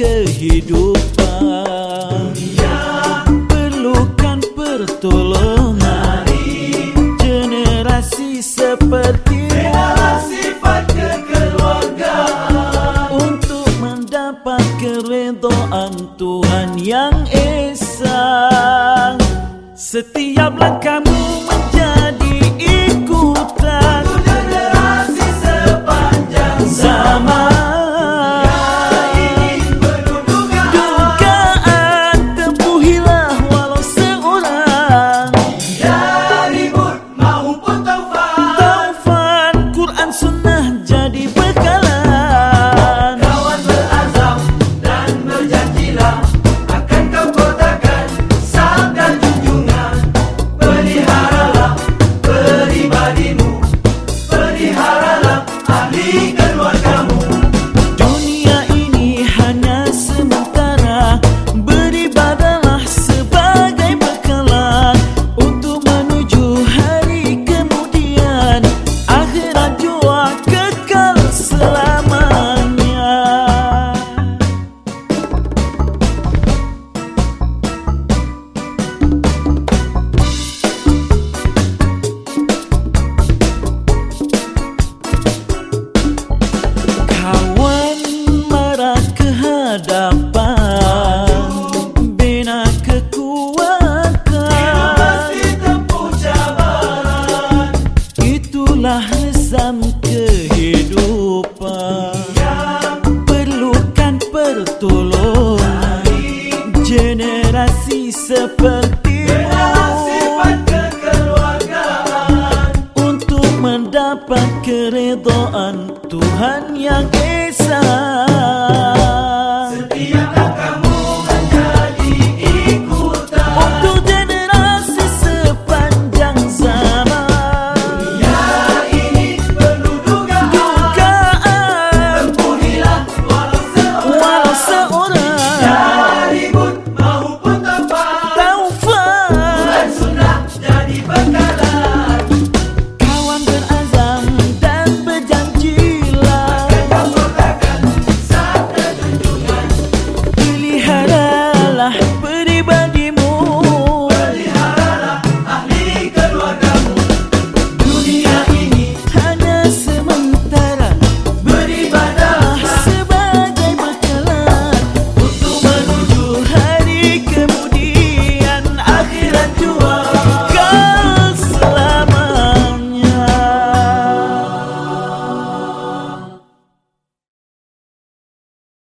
kehidupan. Dunia perlukan pertolongan. Hari generasi seperti Bela sifat kekeluargaan Untuk mendapat keredoan Tuhan yang Esa. Setiap langkahmu sepertimu kekeluargaan. Untuk mendapat keredoan Tuhan yang esah